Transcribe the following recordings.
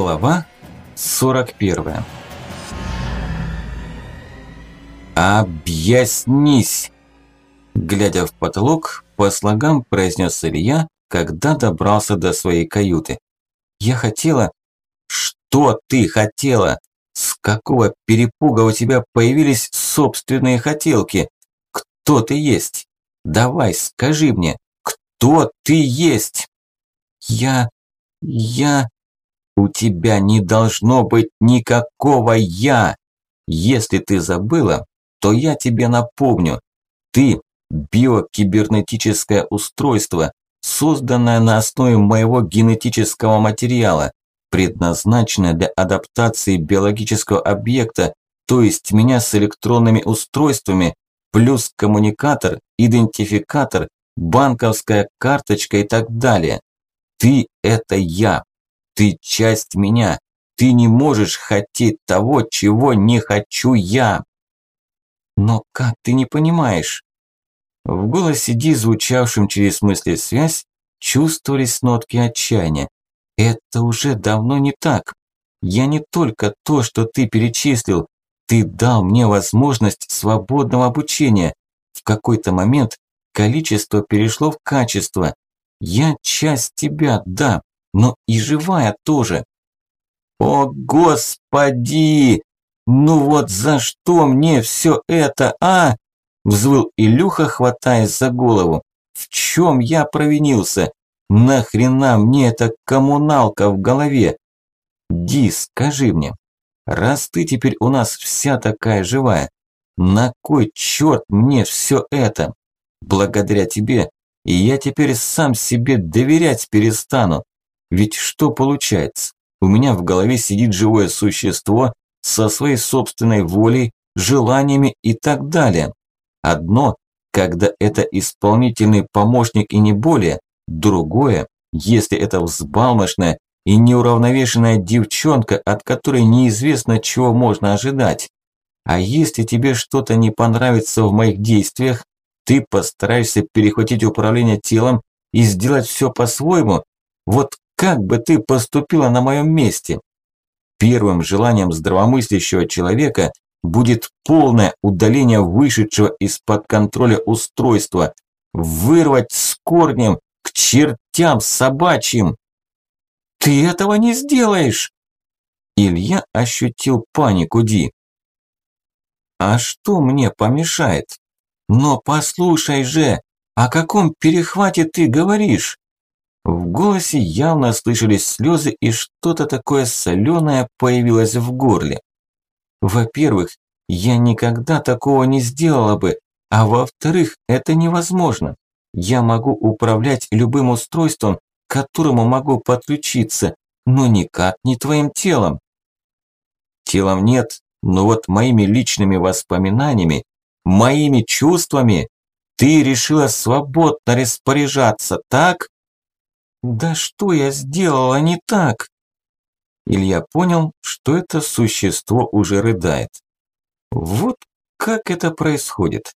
Глава 41 «Объяснись!» Глядя в потолок, по слогам произнес Илья, когда добрался до своей каюты. «Я хотела...» «Что ты хотела? С какого перепуга у тебя появились собственные хотелки? Кто ты есть? Давай, скажи мне, кто ты есть?» «Я... я...» У тебя не должно быть никакого «я». Если ты забыла, то я тебе напомню. Ты – биокибернетическое устройство, созданное на основе моего генетического материала, предназначенное для адаптации биологического объекта, то есть меня с электронными устройствами, плюс коммуникатор, идентификатор, банковская карточка и так далее. Ты – это я. Ты часть меня. Ты не можешь хотеть того, чего не хочу я. Но как ты не понимаешь? В голосе Ди, звучавшем через мысли связь, чувствовались нотки отчаяния. Это уже давно не так. Я не только то, что ты перечислил. Ты дал мне возможность свободного обучения. В какой-то момент количество перешло в качество. Я часть тебя, да, но и живая тоже. О, господи! Ну вот за что мне все это, а? Взвыл Илюха, хватаясь за голову. В чем я провинился? Нахрена мне эта коммуналка в голове? Ди, скажи мне, раз ты теперь у нас вся такая живая, на кой черт мне все это? Благодаря тебе, и я теперь сам себе доверять перестану. Ведь что получается? У меня в голове сидит живое существо со своей собственной волей, желаниями и так далее. Одно, когда это исполнительный помощник и не более. Другое, если это взбалмошная и неуравновешенная девчонка, от которой неизвестно, чего можно ожидать. А если тебе что-то не понравится в моих действиях, ты постараешься перехватить управление телом и сделать все по-своему, вот как бы ты поступила на моем месте? Первым желанием здравомыслящего человека будет полное удаление вышедшего из-под контроля устройства, вырвать с корнем к чертям собачьим. Ты этого не сделаешь. Илья ощутил панику Ди. А что мне помешает? Но послушай же, о каком перехвате ты говоришь? В голосе явно слышались слезы и что-то такое соленое появилось в горле. Во-первых, я никогда такого не сделала бы, а во-вторых, это невозможно. Я могу управлять любым устройством, к которому могу подключиться, но никак не твоим телом. Телом нет, но вот моими личными воспоминаниями, моими чувствами ты решила свободно распоряжаться, так? Да что я сделала не так? Илья понял, что это существо уже рыдает. Вот как это происходит.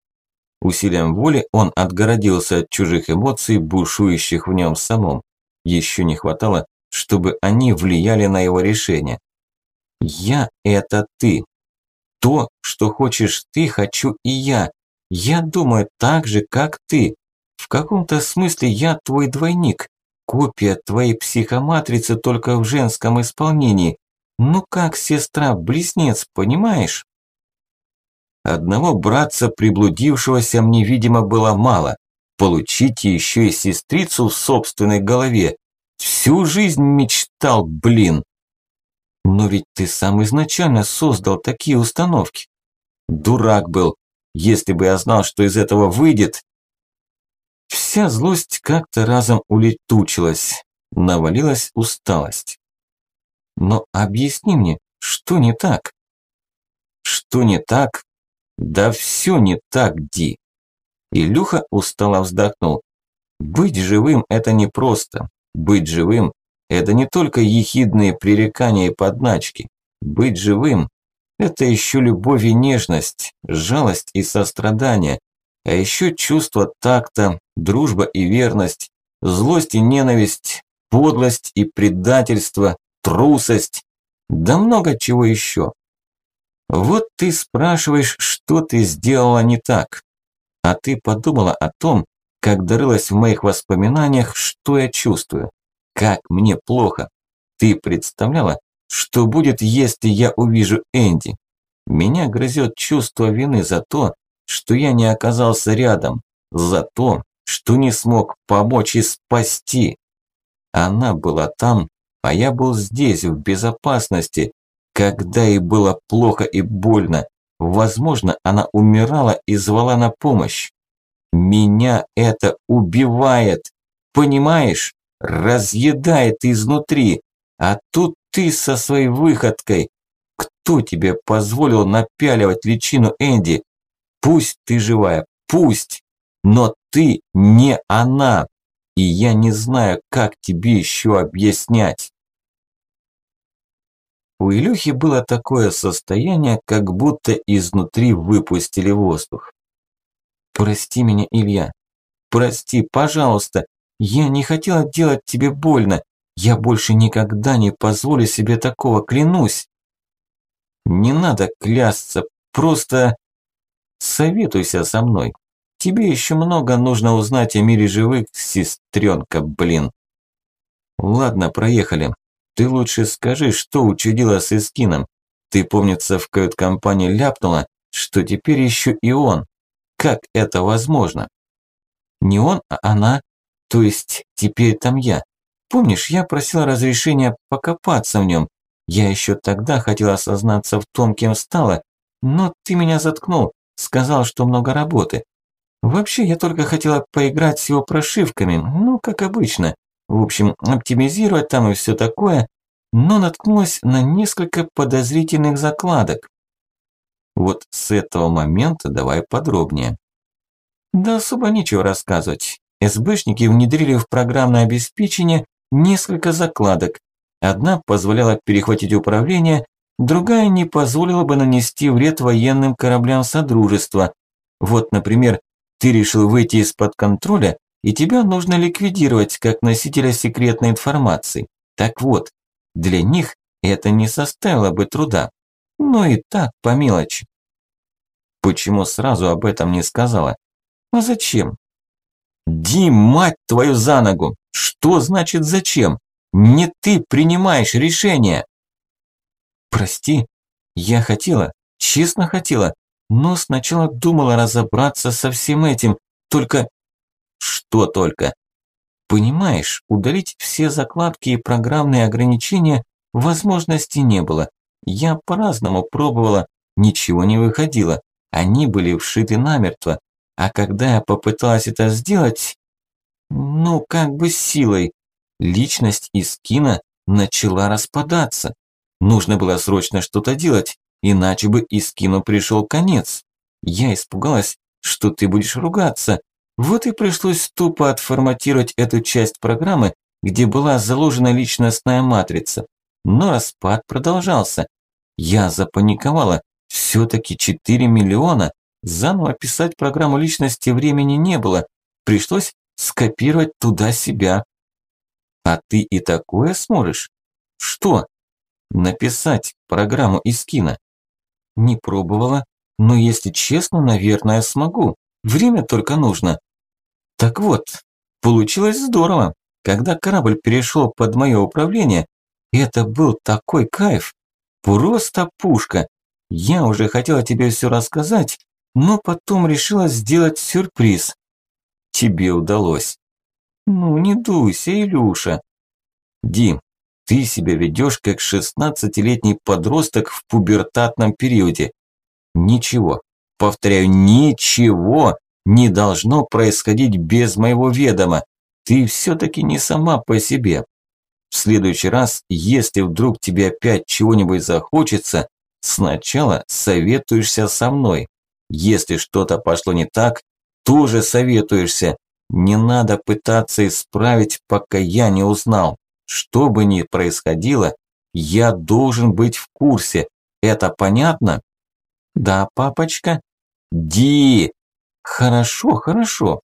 Усилием воли он отгородился от чужих эмоций, бушующих в нем самом. Еще не хватало, чтобы они влияли на его решение. «Я – это ты. То, что хочешь ты, хочу и я. Я думаю так же, как ты. В каком-то смысле я твой двойник. Копия твоей психоматрицы только в женском исполнении. Ну как сестра-близнец, понимаешь? Одного братца приблудившегося мне, видимо, было мало. Получите еще и сестрицу в собственной голове. Всю жизнь мечтал, блин. Но ведь ты сам изначально создал такие установки. Дурак был. Если бы я знал, что из этого выйдет, Вся злость как-то разом улетучилась, навалилась усталость. Но объясни мне, что не так? Что не так? Да все не так, Ди. Илюха устало вздохнул. Быть живым – это непросто. Быть живым – это не только ехидные пререкания и подначки. Быть живым – это еще любовь и нежность, жалость и сострадание, а еще чувство такта, дружба и верность, злость и ненависть, подлость и предательство, трусость, да много чего еще. Вот ты спрашиваешь, что ты сделала не так. А ты подумала о том, как дорылась в моих воспоминаниях, что я чувствую, как мне плохо. Ты представляла, что будет, если я увижу Энди? Меня грызет чувство вины за то, что я не оказался рядом, за то, что не смог помочь и спасти. Она была там, а я был здесь, в безопасности, когда ей было плохо и больно. Возможно, она умирала и звала на помощь. Меня это убивает, понимаешь? Разъедает изнутри. А тут ты со своей выходкой. Кто тебе позволил напяливать личину Энди? Пусть ты живая, пусть, но ты не она. И я не знаю, как тебе еще объяснять. У Илюхи было такое состояние, как будто изнутри выпустили воздух. «Прости меня, Илья. Прости, пожалуйста. Я не хотела делать тебе больно. Я больше никогда не позволю себе такого, клянусь». «Не надо клясться, просто советуйся со мной. Тебе еще много нужно узнать о мире живых, сестренка, блин». «Ладно, проехали. Ты лучше скажи, что учудила с Искином. Ты, помнится, в кают-компании ляпнула, что теперь еще и он. Как это возможно? Не он, а она. То есть теперь там я. Помнишь, я просила разрешения покопаться в нем. Я еще тогда хотела осознаться в том, кем стала, но ты меня заткнул, сказал, что много работы. Вообще, я только хотела поиграть с его прошивками, ну, как обычно. В общем, оптимизировать там и все такое, но наткнулась на несколько подозрительных закладок. Вот с этого момента давай подробнее. Да особо нечего рассказывать. СБшники внедрили в программное обеспечение несколько закладок. Одна позволяла перехватить управление, другая не позволила бы нанести вред военным кораблям Содружества. Вот, например, ты решил выйти из-под контроля, и тебя нужно ликвидировать как носителя секретной информации. Так вот, для них это не составило бы труда. Ну и так, по мелочи. Почему сразу об этом не сказала? А зачем? Ди, мать твою за ногу! Что значит зачем? Не ты принимаешь решение. Прости, я хотела, честно хотела, но сначала думала разобраться со всем этим, только... Что только? Понимаешь, удалить все закладки и программные ограничения возможности не было. Я по-разному пробовала, ничего не выходило. Они были вшиты намертво. А когда я попыталась это сделать, ну, как бы силой, личность из кино начала распадаться. Нужно было срочно что-то делать, иначе бы из кино пришел конец. Я испугалась, что ты будешь ругаться. Вот и пришлось тупо отформатировать эту часть программы, где была заложена личностная матрица. Но распад продолжался. Я запаниковала. Все-таки 4 миллиона. Заново писать программу личности времени не было. Пришлось скопировать туда себя. А ты и такое сможешь? Что? Написать программу из кино? Не пробовала, но если честно, наверное, смогу. Время только нужно. Так вот, получилось здорово. Когда корабль перешел под мое управление, это был такой кайф. Просто пушка. Я уже хотела тебе все рассказать, но потом решила сделать сюрприз. Тебе удалось. Ну, не дуйся, Илюша. Дим, ты себя ведешь как шестнадцатилетний подросток в пубертатном периоде. Ничего, повторяю, ничего не должно происходить без моего ведома. Ты все-таки не сама по себе. В следующий раз, если вдруг тебе опять чего-нибудь захочется, сначала советуешься со мной. Если что-то пошло не так, тоже советуешься. Не надо пытаться исправить, пока я не узнал. Что бы ни происходило, я должен быть в курсе. Это понятно? Да, папочка? Ди! Хорошо, хорошо.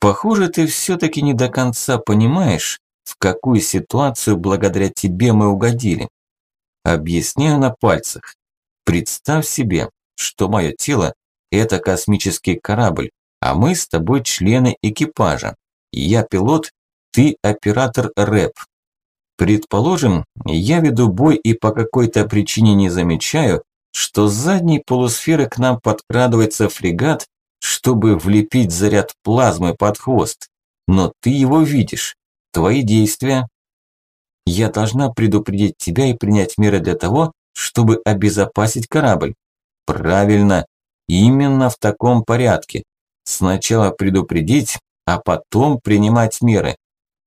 Похоже, ты все-таки не до конца понимаешь, в какую ситуацию благодаря тебе мы угодили. Объясняю на пальцах. Представь себе, что мое тело – это космический корабль, а мы с тобой члены экипажа. Я пилот, ты оператор рэп. Предположим, я веду бой и по какой-то причине не замечаю, что с задней полусферы к нам подкрадывается фрегат, чтобы влепить заряд плазмы под хвост. Но ты его видишь. Твои действия. Я должна предупредить тебя и принять меры для того, чтобы обезопасить корабль. Правильно. Именно в таком порядке. Сначала предупредить, а потом принимать меры.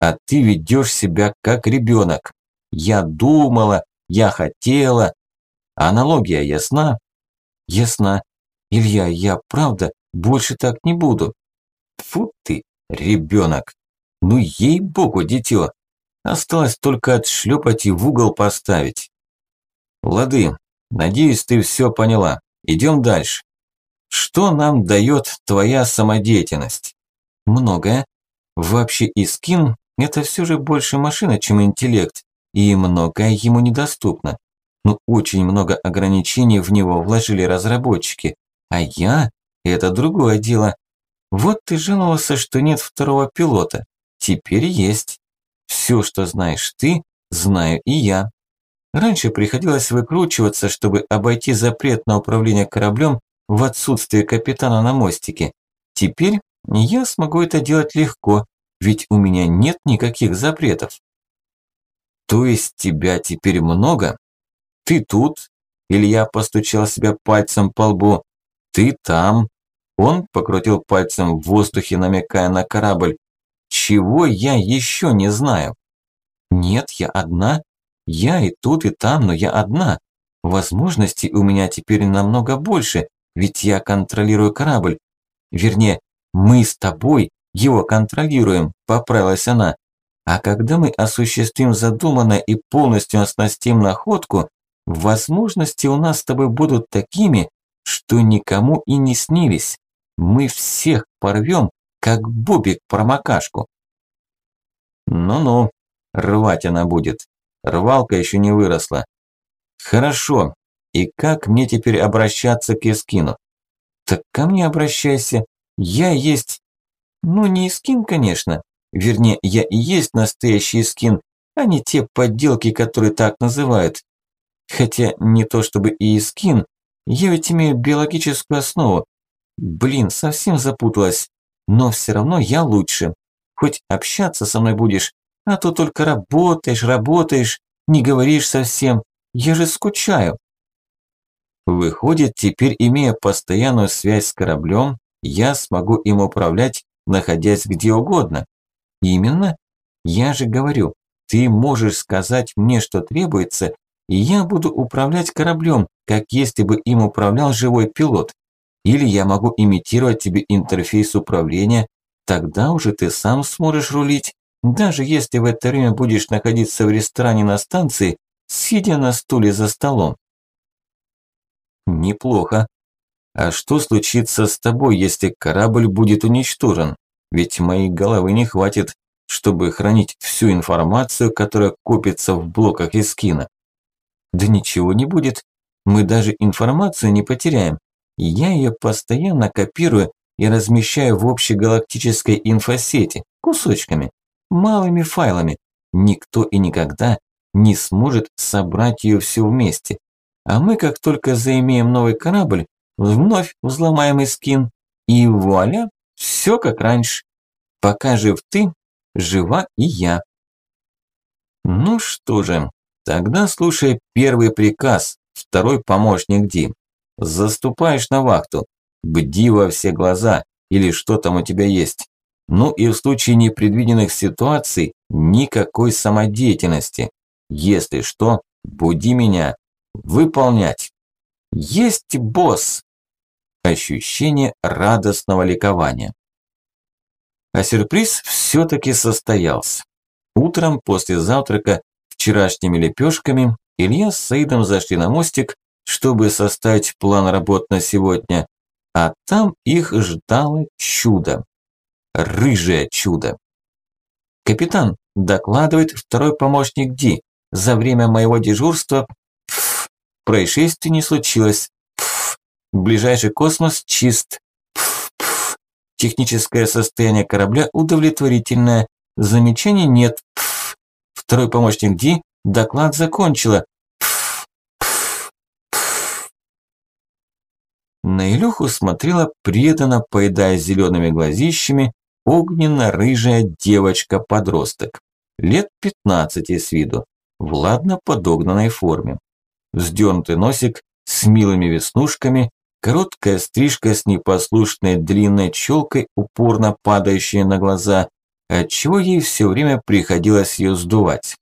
А ты ведешь себя как ребенок. Я думала, я хотела. Аналогия ясна? Ясна. Илья, я правда больше так не буду. Фу ты, ребенок. Ну ей-богу, дитё. Осталось только отшлепать и в угол поставить. Лады, надеюсь, ты все поняла. Идем дальше. Что нам дает твоя самодеятельность? Многое. Вообще Искин – это все же больше машина, чем интеллект, и многое ему недоступно. Но очень много ограничений в него вложили разработчики. А я – это другое дело. Вот ты жаловался, что нет второго пилота. Теперь есть. Все, что знаешь ты, знаю и я. Раньше приходилось выкручиваться, чтобы обойти запрет на управление кораблем в отсутствие капитана на мостике. Теперь я смогу это делать легко, ведь у меня нет никаких запретов. То есть тебя теперь много? Ты тут? Илья постучал себя пальцем по лбу. Ты там? Он покрутил пальцем в воздухе, намекая на корабль. Чего я еще не знаю? Нет, я одна. Я и тут, и там, но я одна. Возможностей у меня теперь намного больше, ведь я контролирую корабль. Вернее, мы с тобой его контролируем, поправилась она. А когда мы осуществим задуманное и полностью оснастим находку, возможности у нас с тобой будут такими, что никому и не снились. Мы всех порвем, как бобик промокашку. Ну-ну, рвать она будет. Рвалка еще не выросла. Хорошо, и как мне теперь обращаться к Искину? Так ко мне обращайся. Я есть... Ну, не Искин, конечно. Вернее, я и есть настоящий Искин, а не те подделки, которые так называют. Хотя не то чтобы и Искин, я ведь имею биологическую основу. Блин, совсем запуталась. Но все равно я лучше. Хоть общаться со мной будешь, а то только работаешь, работаешь, не говоришь совсем. Я же скучаю. Выходит, теперь имея постоянную связь с кораблем, я смогу им управлять, находясь где угодно. Именно. Я же говорю, ты можешь сказать мне, что требуется, и я буду управлять кораблем, как если бы им управлял живой пилот. Или я могу имитировать тебе интерфейс управления, тогда уже ты сам сможешь рулить, даже если в это время будешь находиться в ресторане на станции, сидя на стуле за столом. Неплохо. А что случится с тобой, если корабль будет уничтожен? Ведь моей головы не хватит, чтобы хранить всю информацию, которая копится в блоках Искина. Да ничего не будет. Мы даже информацию не потеряем. Я ее постоянно копирую и размещаю в общегалактической инфосети, кусочками, малыми файлами. Никто и никогда не сможет собрать ее все вместе. А мы, как только заимеем новый корабль, вновь взломаем скин, и вуаля, все как раньше. Пока жив ты, жива и я. Ну что же, тогда слушай первый приказ, второй помощник Ди. Заступаешь на вахту, бди во все глаза, или что там у тебя есть. Ну и в случае непредвиденных ситуаций никакой самодеятельности. Если что, буди меня, Выполнять. Есть босс. Ощущение радостного ликования. А сюрприз все-таки состоялся. Утром после завтрака вчерашними лепешками Илья с Саидом зашли на мостик, чтобы составить план работ на сегодня, а там их ждало чудо. Рыжее чудо. «Капитан, докладывает второй помощник Ди. За время моего дежурства происшествий не случилось. Пф, ближайший космос чист. Пф, пф, техническое состояние корабля удовлетворительное. Замечаний нет. Пф, второй помощник Ди доклад закончила. На Илюху смотрела преданно, поедая зелеными глазищами, огненно-рыжая девочка-подросток. Лет 15 с виду, в ладно подогнанной форме. Вздернутый носик с милыми веснушками, короткая стрижка с непослушной длинной челкой, упорно падающей на глаза, отчего ей все время приходилось ее сдувать.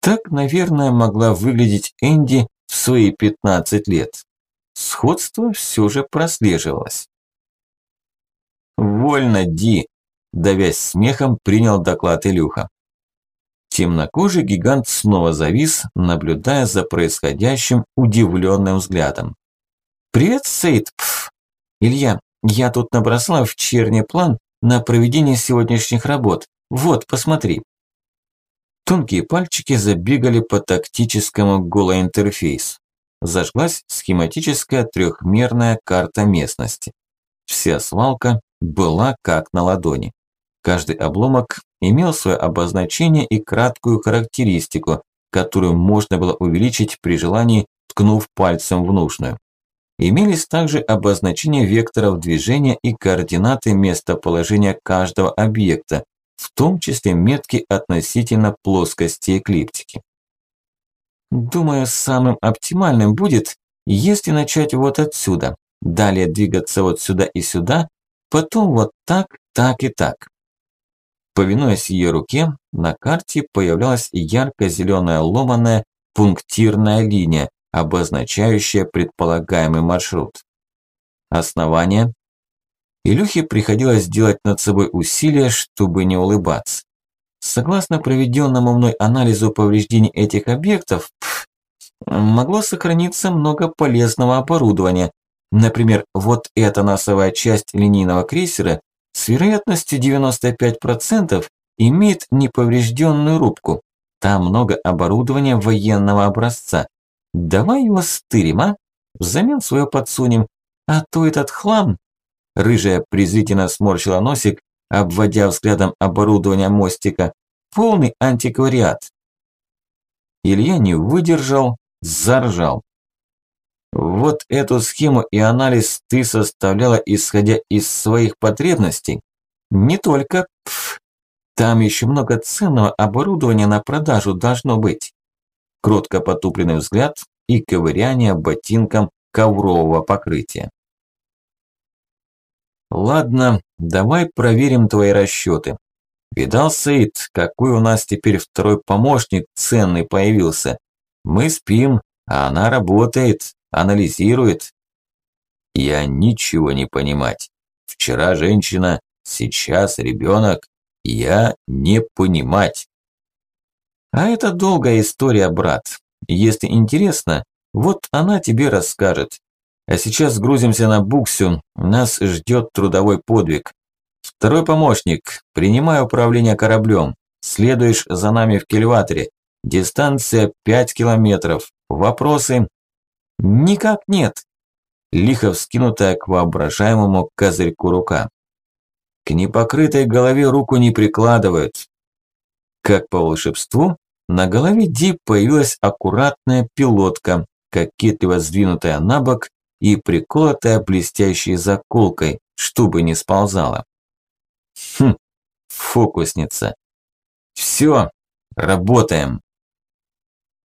Так, наверное, могла выглядеть Энди в свои 15 лет сходство все же прослеживалось. «Вольно, Ди!» – давясь смехом, принял доклад Илюха. Темнокожий гигант снова завис, наблюдая за происходящим удивленным взглядом. «Привет, Сейд!» Пф. «Илья, я тут набросала в черне план на проведение сегодняшних работ. Вот, посмотри». Тонкие пальчики забегали по тактическому голоинтерфейсу зажглась схематическая трехмерная карта местности. Вся свалка была как на ладони. Каждый обломок имел свое обозначение и краткую характеристику, которую можно было увеличить при желании, ткнув пальцем в нужную. Имелись также обозначения векторов движения и координаты местоположения каждого объекта, в том числе метки относительно плоскости эклиптики. Думаю, самым оптимальным будет, если начать вот отсюда, далее двигаться вот сюда и сюда, потом вот так, так и так. Повинуясь ее руке, на карте появлялась ярко-зеленая ломаная пунктирная линия, обозначающая предполагаемый маршрут. Основание. Илюхе приходилось делать над собой усилия, чтобы не улыбаться. Согласно проведенному мной анализу повреждений этих объектов, пф, могло сохраниться много полезного оборудования. Например, вот эта носовая часть линейного крейсера с вероятностью 95% имеет неповрежденную рубку. Там много оборудования военного образца. Давай его стырим, а? Взамен свое подсунем. А то этот хлам... Рыжая презрительно сморщила носик, обводя взглядом оборудование мостика. Полный антиквариат. Илья не выдержал, заржал. Вот эту схему и анализ ты составляла, исходя из своих потребностей? Не только. Пф, там еще много ценного оборудования на продажу должно быть. Кротко потупленный взгляд и ковыряние ботинком коврового покрытия. Ладно, давай проверим твои расчеты. Видал, Саид, какой у нас теперь второй помощник ценный появился. Мы спим, а она работает, анализирует. Я ничего не понимать. Вчера женщина, сейчас ребенок. Я не понимать. А это долгая история, брат. Если интересно, вот она тебе расскажет. А сейчас грузимся на буксю, нас ждет трудовой подвиг. Второй помощник, принимай управление кораблем. Следуешь за нами в кильваторе. Дистанция 5 километров. Вопросы? Никак нет. Лихо вскинутая к воображаемому козырьку рука. К непокрытой голове руку не прикладывают. Как по волшебству, на голове Ди появилась аккуратная пилотка, кокетливо сдвинутая на бок и приколотая блестящей заколкой, чтобы не сползала. Хм, фокусница. Все, работаем.